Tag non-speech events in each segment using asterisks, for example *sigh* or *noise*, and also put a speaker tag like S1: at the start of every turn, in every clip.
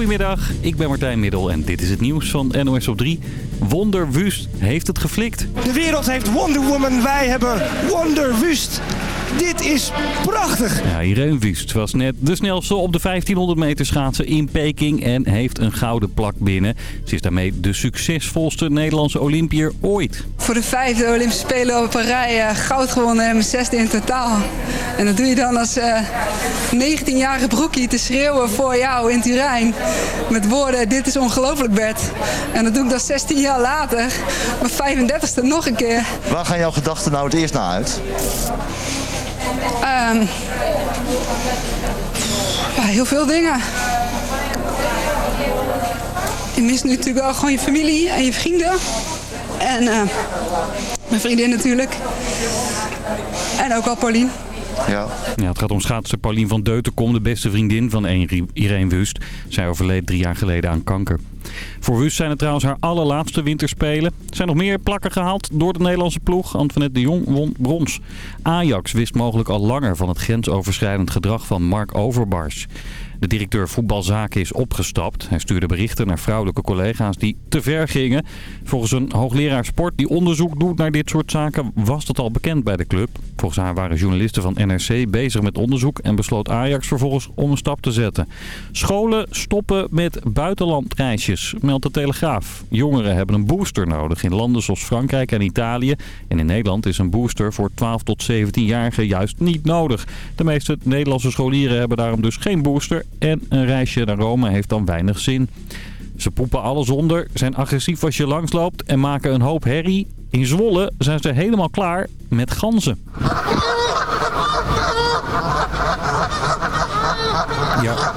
S1: Goedemiddag, ik ben Martijn Middel en dit is het nieuws van NOS op 3. Wonderwust heeft het geflikt.
S2: De wereld heeft Wonder Woman, wij hebben Wonderwust. Dit is prachtig.
S1: Ja, Irene Wust was net de snelste op de 1500 meter schaatsen in Peking en heeft een gouden plak binnen. Ze is daarmee de succesvolste Nederlandse Olympiër ooit.
S3: Voor de vijfde Olympische Spelen op een rij eh, goud gewonnen en mijn zesde in totaal. En dat doe je dan als eh 19-jarige broekie te schreeuwen voor jou in Turijn. Met woorden, dit is ongelooflijk Bert. En dat doe ik dan 16 jaar later, mijn 35ste nog een keer.
S4: Waar gaan jouw gedachten nou het eerst naar uit?
S3: Ehm, ja, heel veel dingen. Je mist nu natuurlijk wel gewoon je familie en je vrienden. En eh, mijn vriendin natuurlijk. En ook al Paulien.
S4: Ja.
S1: Ja, het gaat om schaatser Paulien van Deutenkom, de beste vriendin van Irene Wust. Zij overleed drie jaar geleden aan kanker. Voor Wust zijn het trouwens haar allerlaatste winterspelen. Er zijn nog meer plakken gehaald door de Nederlandse ploeg. Antoinette de Jong won brons. Ajax wist mogelijk al langer van het grensoverschrijdend gedrag van Mark Overbars. De directeur voetbalzaken is opgestapt. Hij stuurde berichten naar vrouwelijke collega's die te ver gingen. Volgens een hoogleraar sport die onderzoek doet naar dit soort zaken was dat al bekend bij de club. Volgens haar waren journalisten van NRC bezig met onderzoek en besloot Ajax vervolgens om een stap te zetten. Scholen stoppen met buitenlandreisjes, meldt de Telegraaf. Jongeren hebben een booster nodig in landen zoals Frankrijk en Italië. En in Nederland is een booster voor 12 tot 17-jarigen juist niet nodig. De meeste Nederlandse scholieren hebben daarom dus geen booster en een reisje naar Rome heeft dan weinig zin. Ze poepen alles onder, zijn agressief als je langsloopt en maken een hoop herrie. In Zwolle zijn ze helemaal klaar met ganzen. Ja.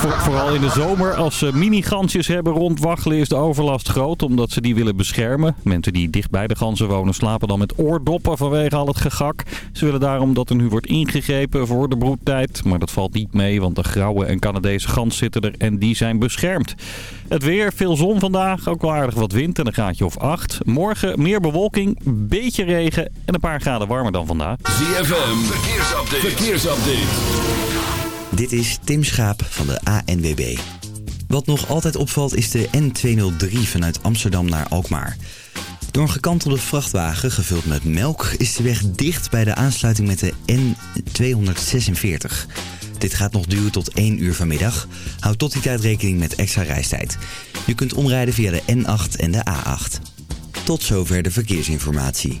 S1: Voor- vooral in de zomer, als ze mini-gansjes hebben rondwaggelen, is de overlast groot. Omdat ze die willen beschermen. Mensen die dicht bij de ganzen wonen slapen dan met oordoppen vanwege al het gegak. Ze willen daarom dat er nu wordt ingegrepen voor de broedtijd. Maar dat valt niet mee, want de grauwe en Canadese gans zitten er en die zijn beschermd. Het weer, veel zon vandaag, ook wel aardig wat wind en een graadje of 8. Morgen meer bewolking, beetje regen en een paar graden warmer dan vandaag.
S5: ZFM, verkeersupdate. verkeersupdate.
S6: Dit is Tim Schaap van de ANWB. Wat nog altijd opvalt is de N203 vanuit Amsterdam naar Alkmaar. Door een gekantelde vrachtwagen gevuld met melk is de weg dicht bij de aansluiting met de N246. Dit gaat nog duren tot 1 uur vanmiddag. Houd tot die tijd rekening met extra reistijd. Je kunt omrijden via de N8 en de A8. Tot zover de verkeersinformatie.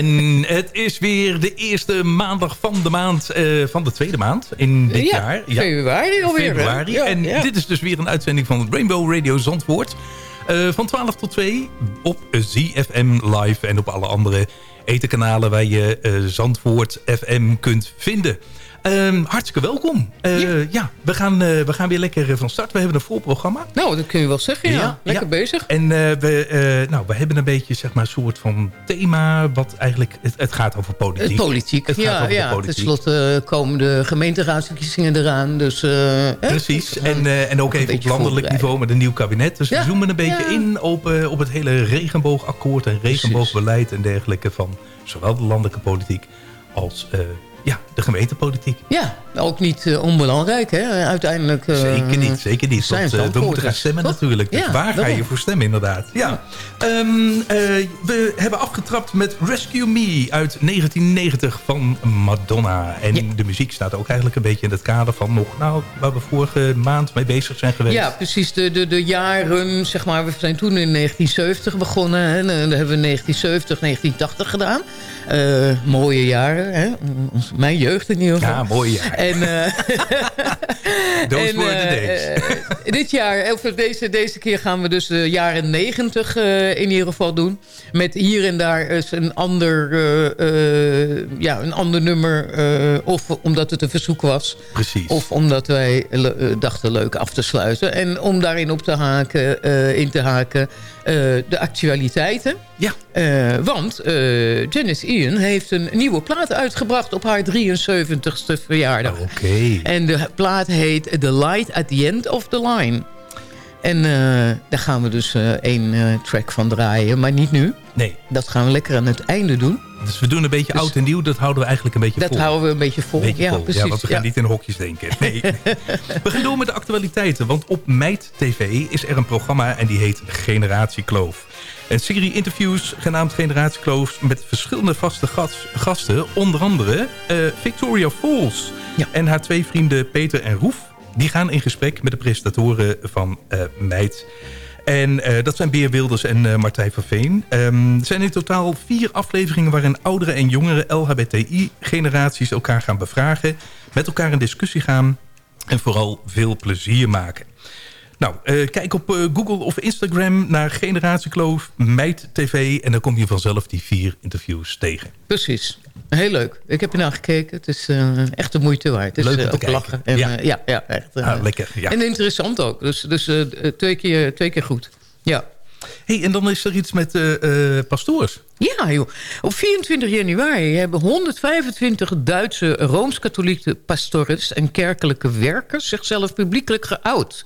S7: En het is weer de eerste maandag van de maand, eh, van de tweede maand in dit jaar.
S8: Ja, februari alweer.
S7: Februari. En dit is dus weer een uitzending van Rainbow Radio Zandvoort. Eh, van 12 tot 2 op ZFM Live en op alle andere etenkanalen waar je uh, Zandvoort FM kunt vinden. Ehm, hartstikke welkom. Eh, ja. we, gaan, eh, we gaan weer lekker van start. We hebben een vol programma.
S8: Nou, dat kun je wel zeggen, ja. lekker bezig.
S7: En we, nou, we hebben een beetje zeg maar, een soort van thema... wat eigenlijk... Het, het gaat over politiek.
S8: Het politiek,
S7: het
S8: ja.
S7: over
S8: ja.
S7: politiek.
S8: Ten slotte komen de gemeenteraadsverkiezingen eraan. Dus,
S7: Precies. En, en ook even op landelijk niveau met een nieuw kabinet. Dus we zoomen een beetje in op, op het hele regenboogakkoord... en regenboogbeleid en dergelijke... van zowel de landelijke politiek als ja, de gemeentepolitiek.
S8: Ja, ook niet uh, onbelangrijk, hè? Uiteindelijk... Uh,
S7: zeker niet, zeker niet. Want, uh, we moeten gaan stemmen Toch? natuurlijk. Dus ja, waar ga je voor stemmen inderdaad? Ja. ja. Um, we hebben afgetrapt met Rescue Me uit 1990 van Madonna. En ja. de muziek staat ook eigenlijk een beetje in het kader van nog... nou, waar we vorige maand mee bezig zijn geweest.
S8: Ja, precies. De, de, de jaren, zeg maar... We zijn toen in 1970 begonnen. Hè? Dan hebben we 1970, 1980 gedaan. mooie jaren, hè? Mijn jeugd in ieder geval.
S7: Ja, mooi jaar.
S8: En, uh, *laughs*
S7: Those en, were days.
S8: Uh, dit jaar, of deze, deze keer gaan we dus de jaren negentig in ieder geval doen. Met hier en daar eens een ander, ja, een ander nummer. of omdat het een verzoek was.
S7: Precies.
S8: Of omdat wij dachten leuk af te sluiten. En om daarin op te haken, in te haken, de actualiteiten.
S7: Ja.
S8: Uh, want uh, Janice Ian heeft een nieuwe plaat uitgebracht op haar 73ste verjaardag.
S7: Oké. Okay.
S8: En de plaat heet The Light at the End of the Line. En uh, daar gaan we dus één track van draaien, maar niet nu.
S7: Nee.
S8: Dat gaan we lekker aan het einde doen.
S7: Dus we doen een beetje dus, oud en nieuw, dat houden we eigenlijk een beetje
S8: dat
S7: vol.
S8: Dat houden we een beetje vol,
S7: beetje
S8: ja
S7: vol.
S8: precies.
S7: Ja, want we gaan
S8: ja.
S7: niet in hokjes denken. *laughs* Nee. we gaan door met de actualiteiten, want op Meid TV is er een programma en die heet Generatie Kloof. Een serie interviews genaamd Generatie Kloof met verschillende vaste gas, gasten. Onder andere Victoria Falls
S8: ja.
S7: en haar twee vrienden Peter en Roef. Die gaan in gesprek met de presentatoren van uh, Meid. En uh, dat zijn Beer Wilders en uh, Martijn van Veen. Um, er zijn in totaal vier afleveringen waarin oudere en jongere LHBTI-generaties elkaar gaan bevragen. Met elkaar in discussie gaan en vooral veel plezier maken. Nou, uh, kijk op uh, Google of Instagram naar Generatiekloof, Meid TV... en dan kom je vanzelf die vier interviews tegen.
S8: Precies. Heel leuk. Ik heb ernaar gekeken. Het is uh, echt de moeite waard. Het is
S7: leuk
S8: ook lachen. En, ja. ja, ja, echt.
S7: Ah, lekker, ja.
S8: En interessant ook. Dus, dus twee, keer, twee keer goed. Ja.
S7: Hey, en dan is er iets met pastoors.
S8: Ja, joh. Op 24 januari hebben 125 Duitse Rooms-Katholieke pastores... en kerkelijke werkers zichzelf publiekelijk geout...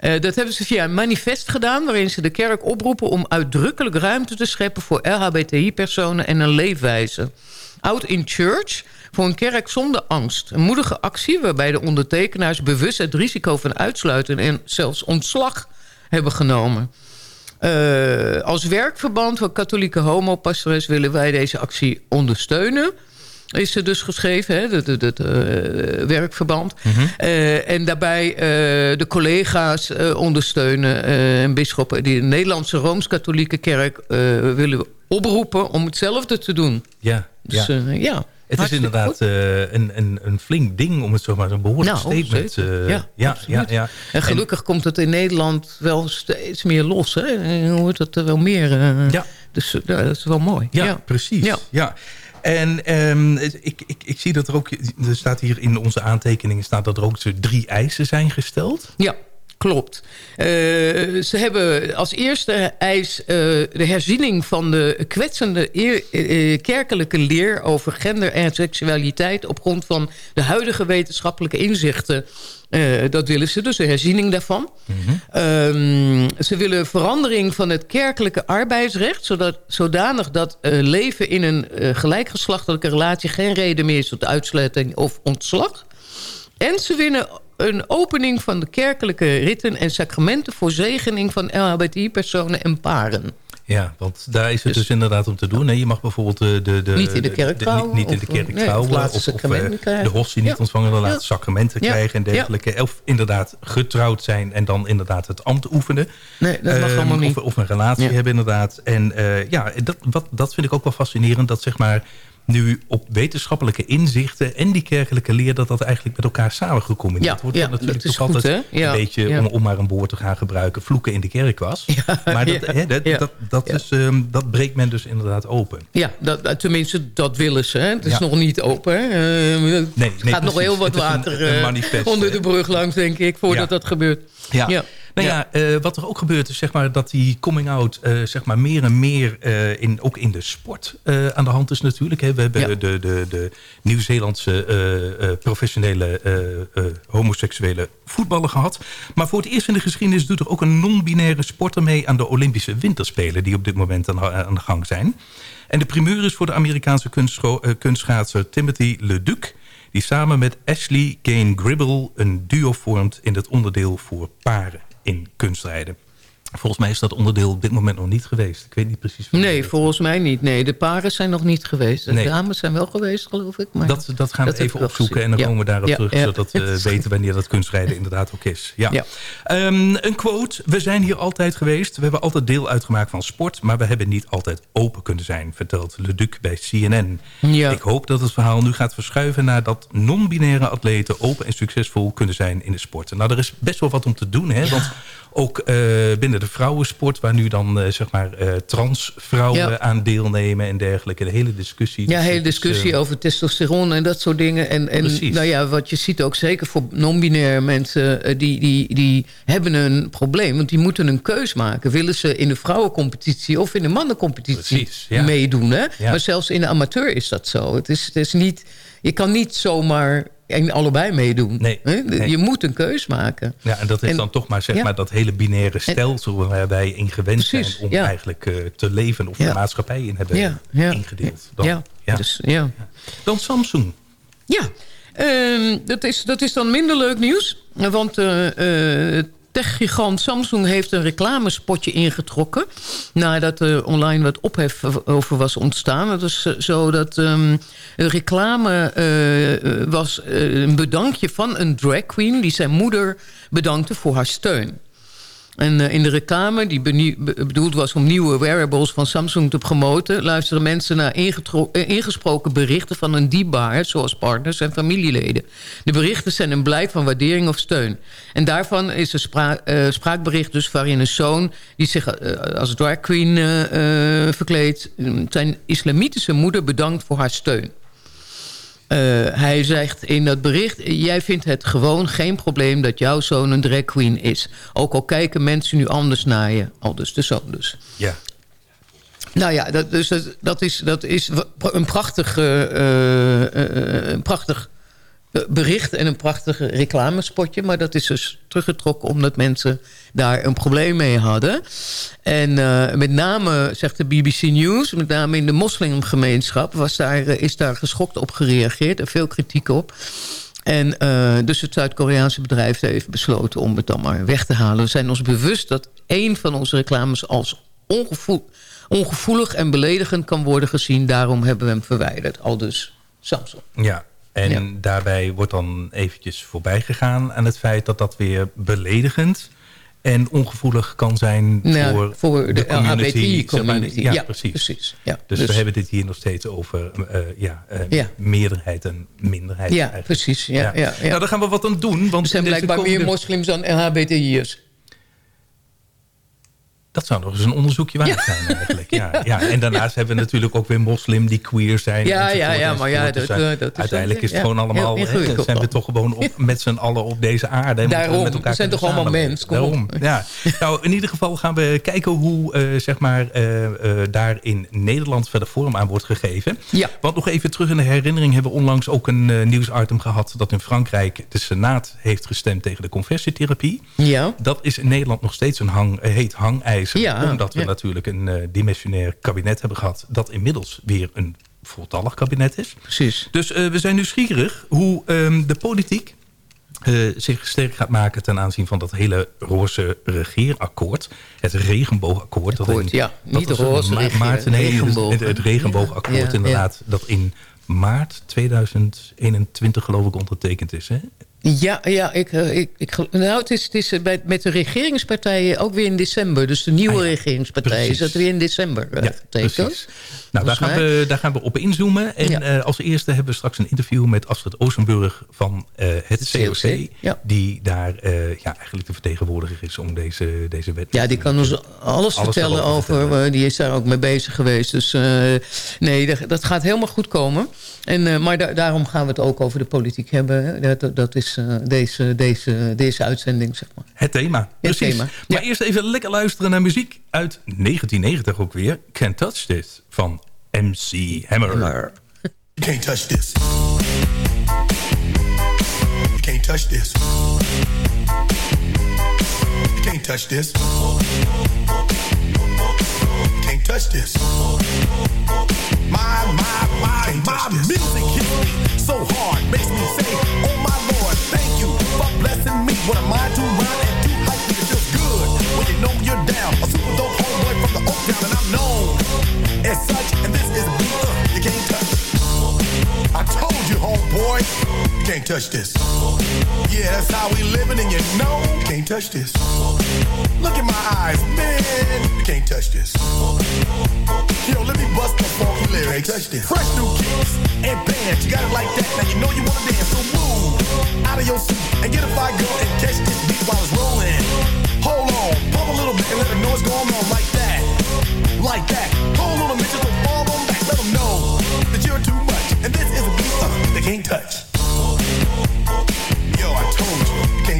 S8: Uh, dat hebben ze via een manifest gedaan... waarin ze de kerk oproepen om uitdrukkelijk ruimte te scheppen... voor LHBTI-personen en een leefwijze. Out in Church voor een kerk zonder angst. Een moedige actie waarbij de ondertekenaars bewust het risico van uitsluiten... en zelfs ontslag hebben genomen. Uh, als werkverband van katholieke homopastores willen wij deze actie ondersteunen is er dus geschreven, hè, het, het, uh, werkverband.
S7: Mhm.
S8: Mm -hmm. uh, en daarbij uh, de collega's ondersteunen en bisschoppen... die de Nederlandse Rooms-Katholieke Kerk willen oproepen om hetzelfde te doen.
S7: Ja,
S8: dus,
S7: ja.
S8: ja.
S7: Het is inderdaad een, een, een flink ding om het zo maar een behoorlijk
S8: nou,
S7: statement...
S8: ja,
S7: ja, ja, ja,
S8: En gelukkig en, komt het in Nederland wel steeds meer los. Hè? En hoort het er wel meer.
S7: ja.
S8: Dus dat is wel mooi.
S7: Ja, precies. Ja. ja. En um, ik, ik, ik zie dat er ook, er staat hier in onze aantekeningen staat dat er ook drie eisen zijn gesteld.
S8: Ja, klopt. Uh, ze hebben als eerste eis uh, de herziening van de kwetsende eer, uh, kerkelijke leer over gender en seksualiteit op grond van de huidige wetenschappelijke inzichten. Dat willen ze, dus de herziening daarvan.
S7: Mm -hmm.
S8: um, ze willen verandering van het kerkelijke arbeidsrecht... Zodat, zodanig dat leven in een gelijkgeslachtelijke relatie... geen reden meer is tot uitsluiting of ontslag. En ze willen een opening van de kerkelijke ritten en sacramenten... voor zegening van LHBTI-personen en paren.
S7: Ja, want daar is het dus, dus inderdaad om te doen. Nee, je mag bijvoorbeeld de, de, de,
S8: niet in de kerk trouwen.
S7: Niet, in de kerk
S8: nee,
S7: trouwen.
S8: Of,
S7: of,
S8: of uh,
S7: de hostie niet ja. ontvangen. De laatste sacramenten
S8: ja.
S7: krijgen en dergelijke. Of inderdaad getrouwd zijn en dan inderdaad het ambt oefenen.
S8: Nee, dat mag
S7: um,
S8: allemaal niet.
S7: Of, of een relatie hebben inderdaad. En uh, ja, dat, wat, dat vind ik ook wel fascinerend. Dat zeg maar nu op wetenschappelijke inzichten en die kerkelijke leer... dat dat eigenlijk met elkaar samen gecombineerd
S8: Ja,
S7: wordt.
S8: ja,
S7: natuurlijk
S8: dat is
S7: toch
S8: goed,
S7: altijd?
S8: Ja,
S7: een beetje,
S8: ja.
S7: om, om maar een woord te gaan gebruiken... vloeken in de kerk was. maar dat, dat,
S8: ja.
S7: dat, dat, is, ehm, dat breekt men dus inderdaad open.
S8: Ja, dat, tenminste, dat willen ze. Hè. Het is nog niet open. Eh, er
S7: nee,
S8: gaat nog heel wat
S7: een-
S8: water
S7: een
S8: eh, onder de brug langs, denk ik, voordat dat gebeurt.
S7: Ja. Nou ja, eh, wat er ook gebeurt is zeg maar, dat die coming out eh, zeg maar, meer en meer eh, in, ook in de sport aan de hand is natuurlijk. Hè. We hebben
S8: Ja.
S7: de, de, de Nieuw-Zeelandse professionele homoseksuele voetballer gehad. Maar voor het eerst in de geschiedenis doet er ook een non-binaire sporter mee aan de Olympische Winterspelen die op dit moment aan, aan de gang zijn. En de primeur is voor de Amerikaanse kunstschaatser Timothy Leduc die samen met Ashley Kane Gribble een duo vormt in het onderdeel voor paren in kunstrijden. Volgens mij is dat onderdeel op dit moment nog niet geweest. Ik weet niet precies.
S8: Nee, volgens mij niet. Nee, de paren zijn nog niet geweest. De
S7: Nee.
S8: dames zijn wel geweest, geloof ik. Maar
S7: Dat, dat gaan we
S8: dat
S7: even opzoeken en dan
S8: Ja.
S7: komen we daarop
S8: Ja,
S7: terug...
S8: ja.
S7: zodat we weten wanneer dat kunstrijden inderdaad ook is. Ja.
S8: Ja.
S7: Ehm, een quote. We zijn hier altijd geweest. We hebben altijd deel uitgemaakt van sport... maar we hebben niet altijd open kunnen zijn... vertelt Leduc bij CNN.
S8: Ja.
S7: Ik hoop dat het verhaal nu gaat verschuiven... naar dat non-binaire atleten open en succesvol kunnen zijn in de sport. Nou, er is best wel wat om te doen. Hè? Want ook eh, binnen de vrouwensport... waar nu dan eh, zeg maar eh, transvrouwen
S8: Ja.
S7: aan deelnemen en dergelijke. De hele discussie.
S8: Ja,
S7: Dus
S8: hele
S7: is,
S8: discussie over testosteron en dat soort dingen. En, en
S7: Precies.
S8: nou ja, wat je ziet ook zeker voor non-binaire mensen... die, die, die hebben een probleem, want die moeten een keus maken. Willen ze in de vrouwencompetitie of in de mannencompetitie
S7: Precies, ja.
S8: meedoen? Hè?
S7: Ja.
S8: Maar zelfs in de amateur is dat zo. Het is, het is niet, je kan niet zomaar in allebei meedoen.
S7: Nee.
S8: Je moet een keus maken.
S7: Ja, en dat is
S8: En-
S7: dan toch maar, zeg
S8: ja.
S7: maar dat hele binaire stelsel... waar wij in gewend
S8: Precies,
S7: zijn om
S8: ja.
S7: eigenlijk eh, te leven... of de maatschappij in hebben ingedeeld. Dan,
S8: Ja, dus, ja.
S7: dan Samsung.
S8: Ja, ehm, dat, is, dat is dan minder leuk nieuws. Want eh, techgigant Samsung heeft een reclamespotje ingetrokken... nadat er online wat ophef over was ontstaan. Het is eh, zo dat ehm, de reclame eh, eh, was een bedankje van een drag queen... die zijn moeder bedankte voor haar steun. En eh, in de reclame, die bedoeld was om nieuwe wearables van Samsung te promoten... luisteren mensen naar eh, ingesproken berichten van een diebaar... zoals partners en familieleden. De berichten zijn een blijk van waardering of steun. En daarvan is een eh, spraakbericht dus waarin een zoon... die zich als drag queen eh, verkleedt... eh, zijn islamitische moeder bedankt voor haar steun. Eh, hij zegt in dat bericht... jij vindt het gewoon geen probleem dat jouw zoon een drag queen is. Ook al kijken mensen nu anders naar je. Al dus de zoon dus.
S7: Ja.
S8: Nou ja, dat, dus dat, dat is, dat is een prachtig, eh, eh, een prachtig eh, bericht en een prachtig reclamespotje. Maar dat is dus teruggetrokken omdat mensen daar een probleem mee hadden. En eh, met name, zegt de BBC News, met name in de moslimgemeenschap... Was daar, eh, is daar geschokt op gereageerd en veel kritiek op. En eh, dus het Zuid-Koreaanse bedrijf heeft besloten om het dan maar weg te halen. We zijn ons bewust dat één van onze reclames als ongevoel, ongevoelig en beledigend kan worden gezien. Daarom hebben we hem verwijderd. Al dus Samsung.
S7: Ja, en
S8: Ja.
S7: daarbij wordt dan eventjes voorbij gegaan aan het feit dat dat weer beledigend en ongevoelig kan zijn
S8: Nou,
S7: voor,
S8: voor de
S7: community. zeg maar.
S8: LHBTI-community.
S7: Ja,
S8: Ja,
S7: precies.
S8: precies. Ja,
S7: dus,
S8: dus-
S7: we hebben dit hier nog steeds over eh, ja, eh,
S8: Ja.
S7: meerderheid en minderheid.
S8: Ja,
S7: eigenlijk.
S8: precies. Ja, ja. Ja,
S7: Nou, daar gaan we wat aan doen. Want
S8: Er zijn blijkbaar meer moslims dan LHBTI'ers.
S7: Dat zou nog eens een onderzoekje waard zijn *laughs* eigenlijk. Ja, ja. En daarnaast hebben we natuurlijk ook weer moslim die queer zijn.
S8: Ja, ja, ja, maar ja, dat, dat is
S7: uiteindelijk is het gewoon allemaal...
S8: heel
S7: zijn we toch gewoon op, met z'n allen op deze aarde. en
S8: Daarom,
S7: met elkaar
S8: we zijn toch allemaal mens.
S7: Daarom, ja. Nou, in ieder geval gaan we kijken hoe eh, zeg maar, eh, eh, daar in Nederland verder vorm aan wordt gegeven.
S8: Ja.
S7: Want nog even terug in de herinnering hebben we onlangs ook een nieuwsitem gehad... dat in Frankrijk de Senaat heeft gestemd tegen de conversietherapie.
S8: Ja.
S7: Dat is in Nederland nog steeds een hang, heet hangijzer.
S8: Ja,
S7: omdat we
S8: ja.
S7: natuurlijk een eh, dimensionair kabinet hebben gehad... dat inmiddels weer een voltallig kabinet is.
S8: Precies.
S7: Dus eh, we zijn nieuwsgierig hoe ehm, de politiek eh, zich sterk gaat maken... ten aanzien van dat hele roze regeerakkoord. Het regenboogakkoord. dat in,
S8: ja.
S7: dat
S8: Niet
S7: in
S8: roze
S7: ma- maart, nee,
S8: regenboog.
S7: Het, het regenboogakkoord
S8: ja.
S7: inderdaad. Dat in maart 2021 geloof ik ondertekend is. Hè?
S8: Ja, ja ik, eh, ik, ik, nou, het is, het is bij, met de regeringspartijen ook weer in december. Dus de nieuwe
S7: Ah ja,
S8: regeringspartijen is dat weer in december uh,
S7: Ja, precies. Nou, daar gaan, we, daar gaan we op inzoomen. En
S8: Ja.
S7: eh, als eerste hebben we straks een interview met Astrid Oostenburg van eh, het
S8: Het
S7: COC.
S8: COC, ja.
S7: Die daar eh, ja, eigenlijk de vertegenwoordiger is om deze, deze wet.
S8: Ja, die kan ons alles, vertellen over. eh, die is daar ook mee bezig geweest. Dus eh, nee, dat, dat gaat helemaal goed komen. En, eh, maar da- daarom gaan we het ook over de politiek hebben. dat is eh, deze, deze, deze uitzending, zeg maar.
S7: Het thema, precies.
S8: thema,
S7: Maar eerst even lekker luisteren naar muziek uit 1990 ook weer. Can't Touch This van MC Hammer.
S8: Hammer.
S9: Can't touch this. Can't touch this. Can't touch this. Can't touch this. My, my, my, my music hits me so hard. Makes me say, What am I? Can't touch this. Yeah, that's how we living, and you know can't touch this. Look in my eyes, man, you can't touch this. Yo, let me bust the funky lyrics. Can't touch this. Fresh new kicks and bands, you got it like that. Now you know you wanna dance, so move out of your seat and get a fire girl and catch this beat while it's rolling. Hold on, pump a little bit and let know what's going on like that, like that. Hold on a minute, just fall on back, let them know that you're too much, and this is a beat uh, they can't touch.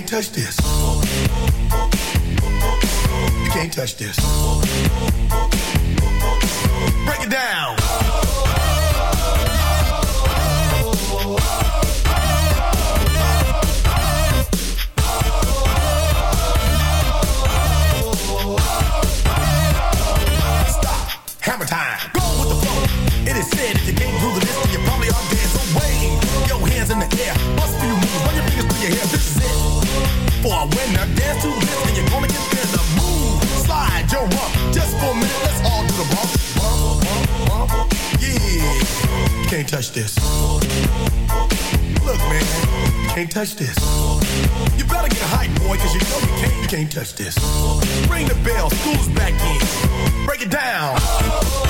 S9: can't touch this. You can't touch this. Break it down. Stop. Hammer time. Go with the flow. It is said For a winner, dance to this, and you're gonna get move, slide your rump. Just for a minute, let's all do the bump. Yeah, can't touch this. Look, man, can't touch this. You better get hype, boy, cause you know you can't, you can't touch this. Ring the bell, school's back in. Break it down.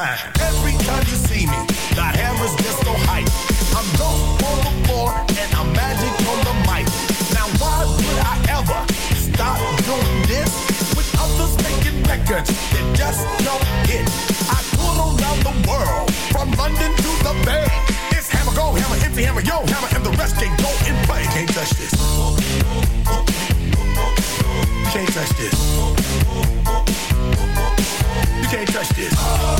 S9: Time. Every time you see me, the hammer's just so hype. I'm dope on the floor and I'm magic on the mic. Now why would I ever stop doing this with others making records that just don't hit? I tour around the world, from London to the Bay. It's hammer go, hammer empty, hammer yo, hammer, and the rest can go and play. Can't touch this. Can't touch this. You can't touch this.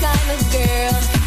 S7: kind of girl.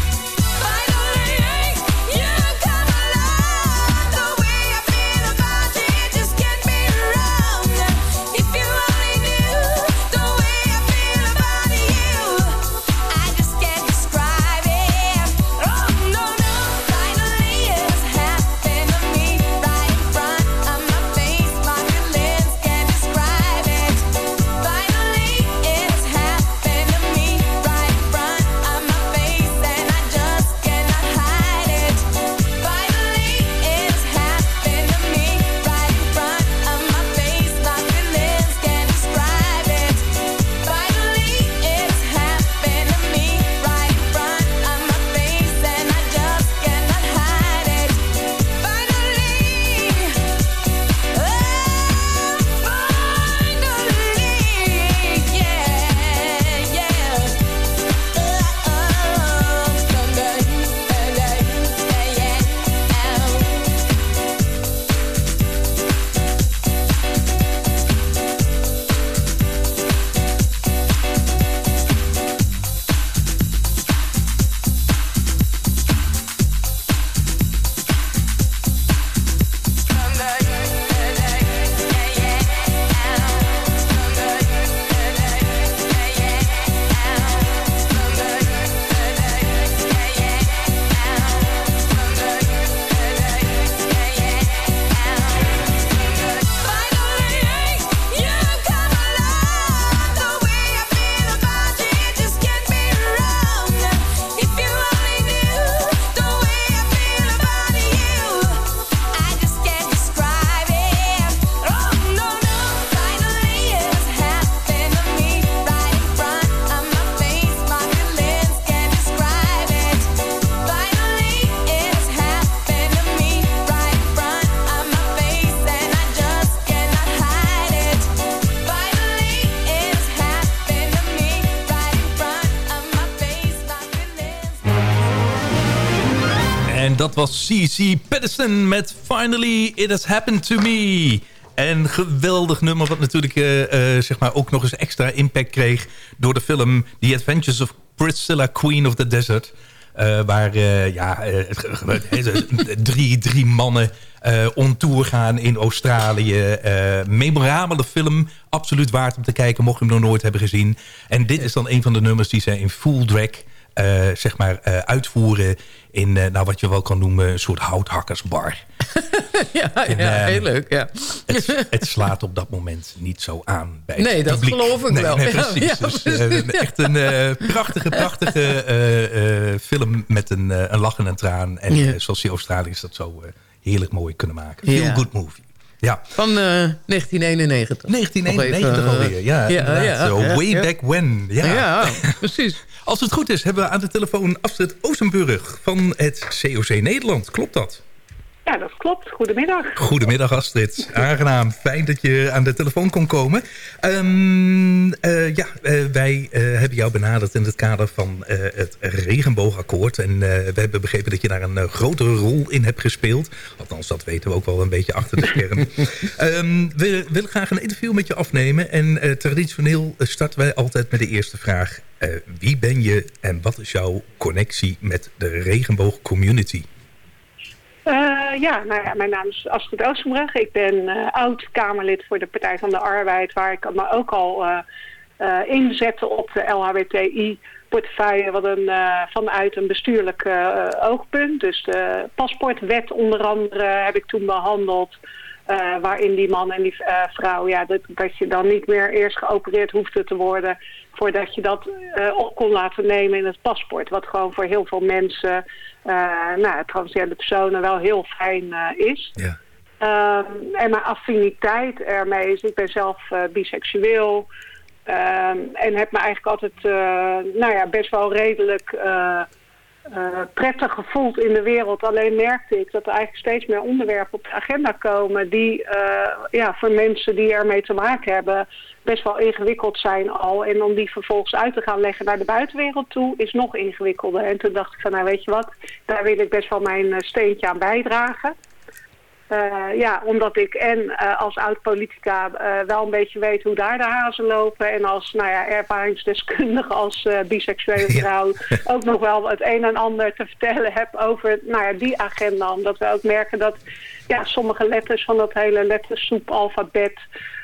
S7: Dat was C.C. Patterson met Finally It Has Happened To Me. En geweldig nummer wat natuurlijk uh, uh, zeg maar ook nog eens extra impact kreeg... door de film The Adventures of Priscilla, Queen of the Desert... Uh, waar ja, *laughs* drie, drie mannen on tour gaan in Australië. memorabele film, absoluut waard om te kijken... mocht je hem nog nooit hebben gezien. En dit is dan een van de nummers die zij in full drag... zeg maar uitvoeren in uh, nou, wat je wel kan noemen een soort houthakkersbar. *laughs*
S8: ja, en, ja heel leuk. Ja.
S7: Het, het, slaat op dat moment niet zo aan bij
S8: Nee, dat
S7: publiek.
S8: geloof ik
S7: nee,
S8: wel.
S7: Nee, *laughs* precies.
S8: Ja,
S7: dus,
S8: precies.
S7: uh, echt een uh, prachtige, prachtige film met een, een lach en een traan. En zoals die Australiërs dat zo heerlijk mooi kunnen maken.
S8: Ja.
S7: Feel good movie. Ja.
S8: Van 1991.
S7: 1991
S8: Nog even,
S7: alweer, ja.
S8: ja, ja,
S7: Zo,
S8: ja,
S7: way
S8: ja.
S7: back when. Ja,
S8: Ja, *laughs* precies.
S7: Als het goed is, hebben we aan de telefoon Astrid Oostenburg van het COC Nederland. Klopt dat?
S10: Ja, dat klopt. Goedemiddag.
S7: Goedemiddag Astrid. Aangenaam. Fijn dat je aan de telefoon kon komen. Ehm, eh, ja, eh, wij eh, hebben jou benaderd in het kader van het regenboogakkoord. En we hebben begrepen dat je daar een grotere rol in hebt gespeeld. Althans, dat weten we ook wel een beetje achter de schermen. *laughs* Ehm, we willen graag een interview met je afnemen. En traditioneel starten wij altijd met de eerste vraag. Wie ben je en wat is jouw connectie met de regenboogcommunity?
S10: Eh, ja, nou ja, mijn naam is Astrid Oostenbrug. Ik ben eh, oud-Kamerlid voor de Partij van de Arbeid... waar ik me ook al eh, inzette op de LHBTI-portefeuille... wat een, vanuit een bestuurlijk oogpunt. Dus de paspoortwet onder andere heb ik toen behandeld... eh, waarin die man en die vrouw, ja, dat, dat je dan niet meer eerst geopereerd hoefde te worden... voordat je dat op kon laten nemen in het paspoort. Wat gewoon voor heel veel mensen, nou, transgender personen, wel heel fijn eh, is.
S7: Ja.
S10: Ehm, en mijn affiniteit ermee is, ik ben zelf eh, biseksueel. ehm, en heb me eigenlijk altijd eh, nou ja, best wel redelijk eh, eh, prettig gevoeld in de wereld. Alleen merkte ik dat er eigenlijk steeds meer onderwerpen op de agenda komen... die eh, ja, voor mensen die ermee te maken hebben best wel ingewikkeld zijn al. En om die vervolgens uit te gaan leggen naar de buitenwereld toe is nog ingewikkelder. En toen dacht ik van, nou weet je wat, daar wil ik best wel mijn eh, steentje aan bijdragen. Eh, ja, omdat ik en eh, als oud-politica wel een beetje weet hoe daar de hazen lopen. En als nou ja, ervaringsdeskundige als biseksuele vrouw *laughs* ook nog wel het een en ander te vertellen heb over nou ja, die agenda. Omdat we ook merken dat ja, sommige letters van dat hele lettersoep-alfabet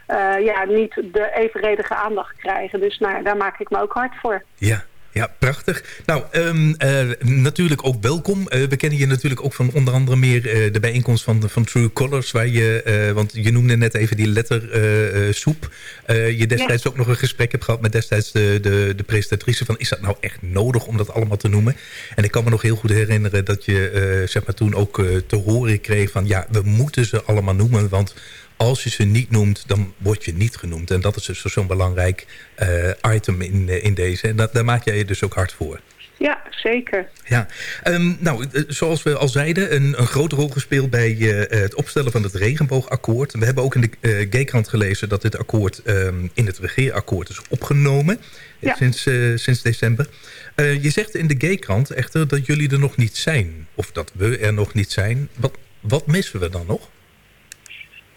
S10: eh, ja, niet de evenredige aandacht krijgen. Dus nou daar maak ik me ook hard voor.
S7: Ja, ja, prachtig. Nou, ehm, eh, natuurlijk ook welkom. Eh, we kennen je natuurlijk ook van onder andere meer de bijeenkomst van, van True Colors. Waar je, want je noemde net even die lettersoep. je destijds ook nog een gesprek hebt gehad met destijds de, de, de presentatrice van... is dat nou echt nodig om dat allemaal te noemen? En ik kan me nog heel goed herinneren dat je zeg maar toen ook te horen kreeg van... ja, we moeten ze allemaal noemen, want als je ze niet noemt, dan word je niet genoemd. En dat is dus zo'n belangrijk eh, item in, eh, in deze. En dat, daar maak jij je dus ook hard voor.
S10: Ja, zeker.
S7: Ja, Ehm, nou, eh, zoals we al zeiden, een, een grote rol gespeeld bij het opstellen van het regenboogakkoord. We hebben ook in de eh Gaykrant gelezen dat dit akkoord ehm, in het regeerakkoord is opgenomen
S10: Ja.
S7: sinds, sinds december. Je zegt in de Gaykrant echter dat jullie er nog niet zijn. Of dat we er nog niet zijn. Wat, wat missen we dan nog?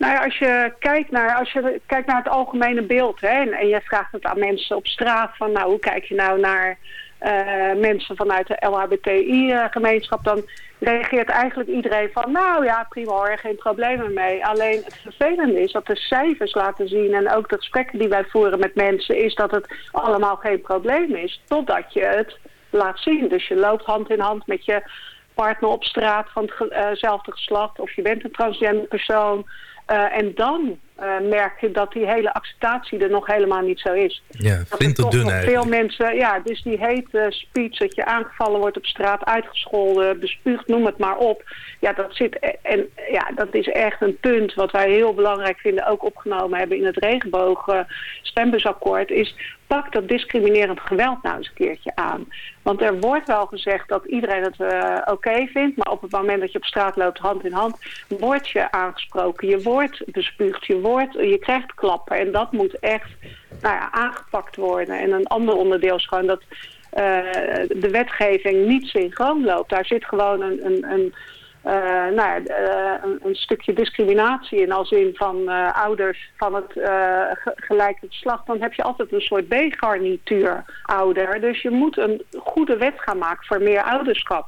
S10: Nou ja, als je kijkt naar, als je kijkt naar het algemene beeld, hè, en, en je vraagt het aan mensen op straat van, nou, hoe kijk je nou naar eh, mensen vanuit de LHBTI-gemeenschap, dan reageert eigenlijk iedereen van, nou ja, prima hoor, geen problemen mee. Alleen het vervelende is dat de cijfers laten zien en ook de gesprekken die wij voeren met mensen, is dat het allemaal geen probleem is, totdat je het laat zien. Dus je loopt hand in hand met je partner op straat van hetzelfde geslacht of je bent een transgender persoon. Eh, en dan eh, merk je dat die hele acceptatie er nog helemaal niet zo is.
S7: Ja, flinterdun eigenlijk.
S10: veel mensen, ja, dus die hete speech dat je aangevallen wordt op straat, uitgescholden, bespuugd, noem het maar op. Ja, dat zit e- en ja, dat is echt een punt wat wij heel belangrijk vinden, ook opgenomen hebben in het regenboog eh, stembusakkoord, is pak dat discriminerend geweld nou eens een keertje aan. Want er wordt wel gezegd dat iedereen het eh, oké vindt, maar op het moment dat je op straat loopt hand in hand, word je aangesproken, je wordt bespuugd, je, wordt, je krijgt klappen. En dat moet echt nou ja, aangepakt worden. En een ander onderdeel is gewoon dat de wetgeving niet synchroon loopt. Daar zit gewoon een, een, een uh, nou uh, een, stukje discriminatie in als in van uh, ouders van het ge gelijke geslacht, dan heb je altijd een soort B-garnituur ouder. Dus je moet een goede wet gaan maken voor meer ouderschap.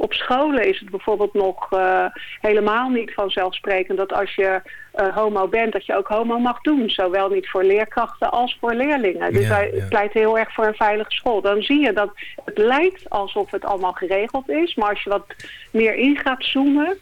S10: Op scholen is het bijvoorbeeld nog uh, helemaal niet vanzelfsprekend dat als je uh, homo bent, dat je ook homo mag doen. Zowel niet voor leerkrachten als voor leerlingen. Dus
S11: Ja,
S10: wij
S11: ja.
S10: pleiten heel erg voor een veilige school. Dan zie je dat het lijkt alsof het allemaal geregeld is. Maar als je wat meer in gaat zoomen,